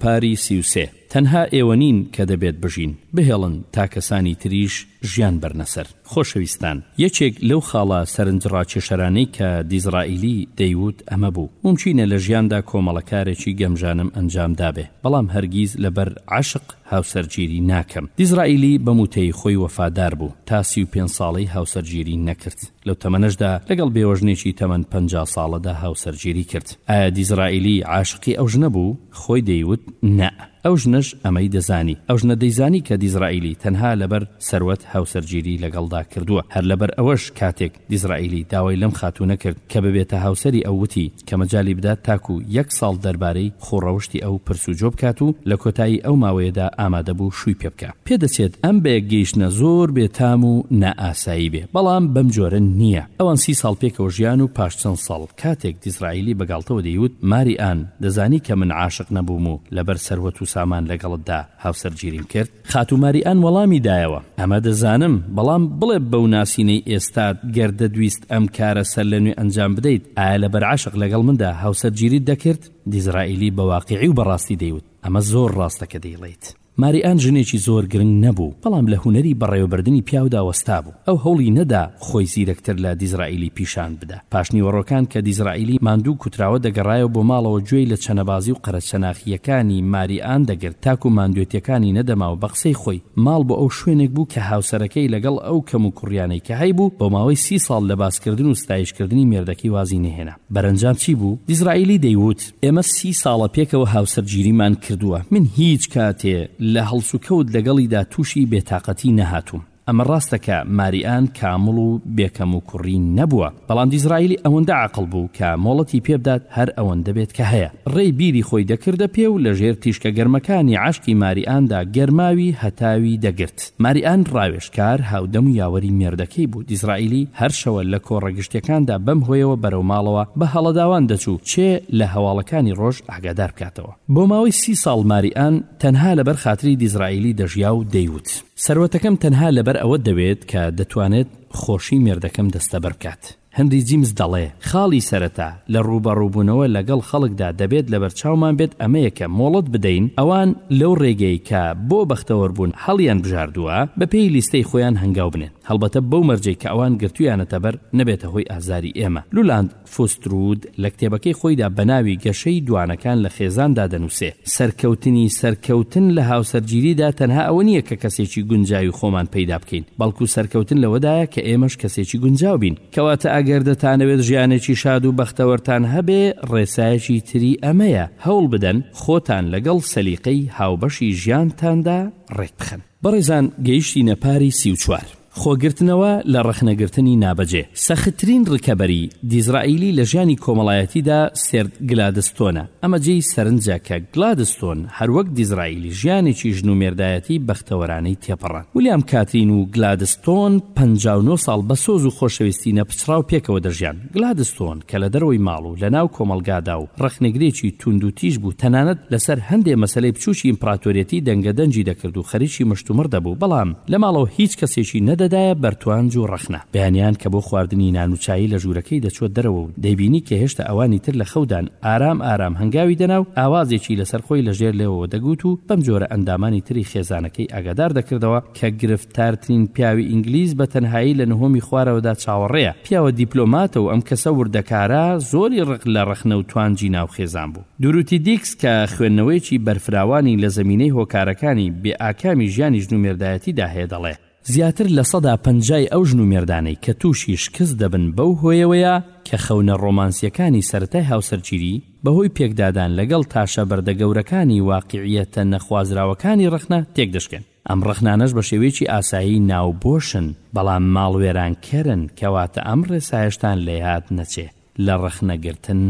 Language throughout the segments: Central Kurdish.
پاری سی و سێ تەنها ئێوە نین کە دەبێت بژین بهێڵن تا کەسانی تریش ژیان بەرنە سەر خۆشەویستان یەکێک لەو خاڵە سەرنج ڕاکێشەرانەی کە دیزرائیلی دەیوت ئەمە بوو ممچینە لە ژیاندا کۆمەڵەکارێکی گەمژانم ئەنجام دابێ بەڵام هەرگیز لەبەر عاشق هاوسەرگیری ناکەم دیزرائیلی بەموتەی خۆی وەفادار بوو تا سی و پێنج ساڵەی هاوسەرگیری نەکرد لەو تەمەنەشدا لەگەڵ بێوەژنێکی تەمەن پەنجا ساڵەدا هاوسەرگیری کرد. ئایا دیزرائیلی عاشقی ئەو ژنە بوو؟ خۆی دەیوت نا. ئەو ژنەش ئەمەی دەزانی. ئەو ژنە دەیزانی کە دیزرائیلی تەنها لەبەر سەروەت هاوسەرگیری لەگەڵدا کردووە. هەر لەبەر ئەوەش کاتێک دیزرائیلی داوای لەم خاتوونە کرد کە ببێتە هاوسەری ئەو وتی، کە مەجالی بدات تاکو یەک ساڵ دەربارەی خو ڕەوشتی ئەو پرس و جۆ بکات و لە کۆتایی ئەو ماوەیەدا ئامادە بوو شووی پێ بکا. پێ دەچێت ئەم بەیەک گەیشتنە زۆر بێ تام و نا ئاسایی بێ بەڵام بەم جۆرە نیە. ئەوان سی ساڵ پێکەوە ژیان و پاش چەند ساڵ کاتێک دیزرایلی بە گاڵتەوە دەیوت ماری ئان دەزانی کە من عاشق نەبووم و لە بەر سەروەت و سامان لە گەڵتدا هاوسەرگیریم کرد؟ خاتوو ماریئان وەڵامی دایەوە، ئەمە دەزانم، بەڵام بڵێ بەو ناسینەی ئێستات گەر دەدویست ئەم کارە سەرلەنوێ ئەنجام بدەیت، ئایا لەبەر عەشق لەگەڵ مندا هاوسەرگیریت دەکرد؟ دیزرائیلی بە واقیعی و بە ڕاستی دەیوت، ئەمە زۆر ڕاستە کە دەیڵێیت. ماریئان ژنێکی زۆر گرنگ نەبوو، بەڵام لە هونەری بەڕێوەبردنی پیاودا وەستابوو. ئەو هەوڵی نەدا خۆی زیرەکتر لە دیزرائیلی پیشان بدا. پاش نیوەڕۆکان کە دیزرائیلی ماندوو و کوتراوە دەگەڕایەوە بۆ ماڵەوە گوێی لە چەنەبازی و قەرە چەناخییەکانی ماری ئان دەگرت تاکوو ماندوێتییەکانی نەدەما و بە قسەی خۆی، ماڵ بۆ ئەو شوێنێک بوو کە هاوسەرەکەی لەگەڵ ئەو کەموکوڕییانەی کە هەیبوو بۆ ماوەی سی ساڵ لە باسکردن و ستایشکردنی مێردەکەی وازی نەهێنا. بەرەنجام چی بوو؟ دیزرائیلی دەیووت، ئێمە سی ساڵە پێکەوە هاوسەرگیریمان کردووە، من هیچ کاتێ لە هەڵسوکەوت لەگەڵیدا تووشی بێتاقەتی نەهاتووم. ئەمە ڕاستە کە ماریئان کامڵ و بێ کەموکوڕی نەبووە، بەڵام دیزرایلی ئەوەندە عاقڵ بوو کە مۆڵەتی پێ بدات هەر ئەوەندە بێت کە هەیە. ڕێی بیری خۆی دەکردە پێ و لە ژێر تیشکە گەرمەکانی عەشقی ماریئاندا گەرماوی هەتاوی دەگرت. ماریئان ڕاوێژکار، هاودەم و یاوەری مێردەکەی بوو. دیزرایلی هەر شەوە لە کۆڕە گشتییەکاندا بەم هۆیەوە بەرەو ماڵەوە بە هەڵەداوان دەچوو چێ لە هەواڵەکانی ڕۆژ ئاگادار بکاتەوە. بۆ ماوەی سی ساڵ ماریئان تەنها لەبەر خاتری دیزرایلی دەژیا و دەیوت. سەروەتەکەم تەنها لەبەر ئەوە دەوێت کە دەتوانێت خۆشی مێردەکەم دەستەبەر بکات. هنری جیمس دەڵێ، خاڵی سەرەتا لە ڕووبەڕووبوونەوە لەگەڵ خەڵکدا دەبێت لەبەرچاومان بێت ئەمەیە کە مۆڵەت بدەین ئەوان لەو ڕێگەی کە بۆ بەختەوەربوون هەڵیانبژاردووە بەپێی لیستەی خۆیان هەنگاو بنێن هەڵبەتە بەو مەرجەی کە ئەوان گرتوویانەتەبەر نەبێتە هۆی ئازاری ئێمە. لولاند. فوسترود لە کتێبەکەی خۆیدا بە ناوی گەشەی دوانەکان لە خێزان دا دەنووسێ، سەرکەوتنی سەرکەوتن لە هاوسەرگیریدا تەنها ئەوە نییە کە کەسێکی گونجاوی خۆمان پەیدا بکەین، بەڵکوو سەرکەوتن لەوەدایە کە ئێمەش کەسێکی گونجاو بین. کەواتە ئەگەر دەتانەوێت ژیانێکی شاد و بەختەوەرتان هەبێ، ڕێسایەکی تری ئەمەیە، هەوڵ بدەن خۆتان لەگەڵ سەلیقەی هاوبەشی ژیانتاندا ڕێک بخەن. بەڕێزان گەیشتینە پاری سی و چوار. خۆگرتنەوە لە ڕەخنەگرتنی نابەجێ. سەختترین ڕکەبەری دیزرائیلی لە ژیانی کۆمەڵایەتیدا سێرد گلادستۆنە. ئەمە جێی سەرنجە کە گلادستۆن هەروەک دیزرائیلی ژیانێکی ژن و مێردایەتی بەختەوەرانەی تێپەڕاند. ولیام کاترین و گلادستۆن پەنجا و نۆ ساڵ بە سۆز و خۆشەویستی نەپچڕاو پێکەوە دەژیان. گلادستۆن کە لە دەرەوەی ماڵ و لەناو کۆمەڵگادا و ڕەخنەگرێکی توندوتیژ بوو، تەنانەت لەسەر هەندێ مەسەلەی بچووکی ئیمپراتۆریەتی دەنگەدەنگی دەکرد و خەریکی مشتومڕ دەبوو، بەڵام لە ماڵەوە هیچ کەسێکی نەدەدایە بەر توانج و ڕەخنە. بەیانیان کە بۆ خواردنی نان و چایی لە ژوورەکەی دەچووە دەرەوە و دەیبینی کە هێشتا ئەوانی تر لە خەودان، ئارام ئارام هەنگاوی دەنا و ئاوازێکی لەسەر خۆی لە ژێر لێوەوە دەگووت و بەمجۆرە ئەندامانی تری خێزانەکەی ئاگادار دەکردەوە کە گرفتارترین پیاوی ئینگلیز بە تەنهایی لە نهۆمی خوارەوەدا چاوەڕێیە. پیاوە دیپلۆماتە و ئەم کەسە وردەکارە زۆری ڕق لە ڕەخنە و توانجی ناو خێزان بوو. دوروتی دیکس کە خوێندنەوەیەکی بەرفراوانی لە زەمینەی هۆکارەکانی بێ ئاکامی ژیانی ژن و مێردایەتیدا هەیە دەڵێ، زیاتر لە سەدا پەنجای ئەو ژن و مێردانەی کە تووشی شکست دەبن بەو هۆیەوەیە کە خەونە ڕۆمانسییەکانی سەرەتای هاوسەرگیری بە هۆی پێکدادان لەگەڵ تاشە بەردە گەورەکانی واقیعییەتە نەخوازراوەکانی ڕەخنە تێکدەشکێن. ئەم ڕەخنانەش بە شێوەیەکی ئاسایی ناوبۆشن، بەڵام ماڵوێرانکەرن، کەواتە ئەم ڕێسایەشتان لە یاد نەچێ، لە ڕەخنەگرتن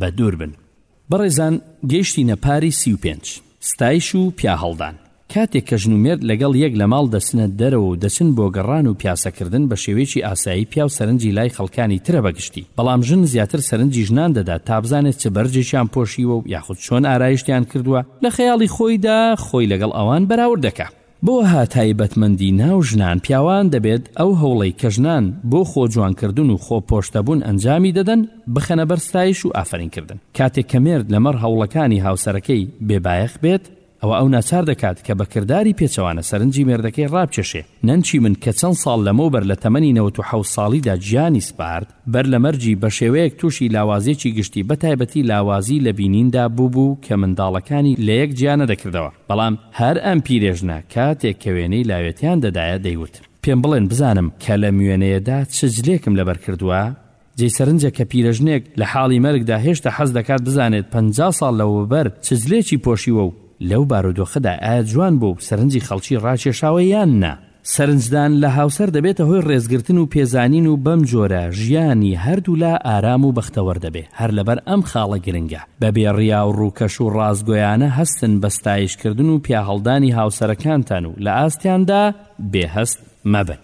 بە دوور بن. بەڕێزان گەیشتینە پاری سی و پێنج. ستایش و پیاهەڵدان. کاتێک کە ژن و مێرد لەگەڵ یەک لە ماڵ دەچنە دەرەوە و دەچن بۆ گەڕان و پیاسەکردن بە شێوەیەکی ئاسایی پیاو سەرنجی لای خەڵکانی ترە بە شتی، بەڵام ژن زیاتر سەرنجی ژنان دەدات تا بزانێت چ بەرجێکیان پۆشیوە و یاخود چۆن ئارایشتیان کردووە، لە خەیاڵی خۆیدا خۆی لەگەڵ ئەوان بەراورد دەکا. بۆها تایبەتمەندی ناو ژنان پیاوان دەبێت ئەو هەوڵەی کە ژنان بۆ خۆ جوانکردن و خۆ پۆشتەبوون ئەنجامی دەدەن بخەنە بەر ستایش و ئافەرینکردن، کاتێک کە مێرد لەمەڕ هەوڵەکانی هاوسەرەکەی بێ بایەخ بێت، ئەوە ئەو ناچار دەکات کە بە کرداری پێچەوانە سەرنجی مێردەکەی ڕابکێشێ. نەنکی من کە چەند ساڵ لەمەوبەر لە تەمەنی نەوەت و حەوت ساڵیدا گیانی سپارد، بەر لە مەرگی بە شێوەیەک تووشی لاوازییەکی گشتی بە تایبەتی لاوازی لە بینیندا بووبوو کە منداڵەکانی لە یەک جیا نەدەکردەوە، بەڵام هەر ئەم پیرێژنە کاتێک کە وێنەی لاوێتیان دەدایە دەیوت، پێم بڵێن بزانم کە لەم وێنەیەدا چ جلێکم لەبەر کردووە؟ جێی سەرنجە کە پیرەژنێک لە حاڵی مەرگدا هێشتا حەز دەکات بزانێت پەنجا ساڵ لەوەوبەر چ جلێکی پۆشیوە و لەو بارودۆخەدا ئایا جوان بووە و سەرنجی خەڵکی ڕاکێشاوە یان نا. سەرنجدان لە هاوسەر دەبێتە هۆی ڕێزگرتن و پێزانین و بەم جۆرە ژیانی هەردوولا ئارام و بەختەوەر دەبێ، هەر لەبەر ئەم خاڵە گرنگە بەبێ ڕیا و ڕووکەش و ڕاستگۆیانە هەستن بە ستایشکردن و پیاهەڵدانی هاوسەرەکانتان و لە ئاستیاندا بێهەست مەبن.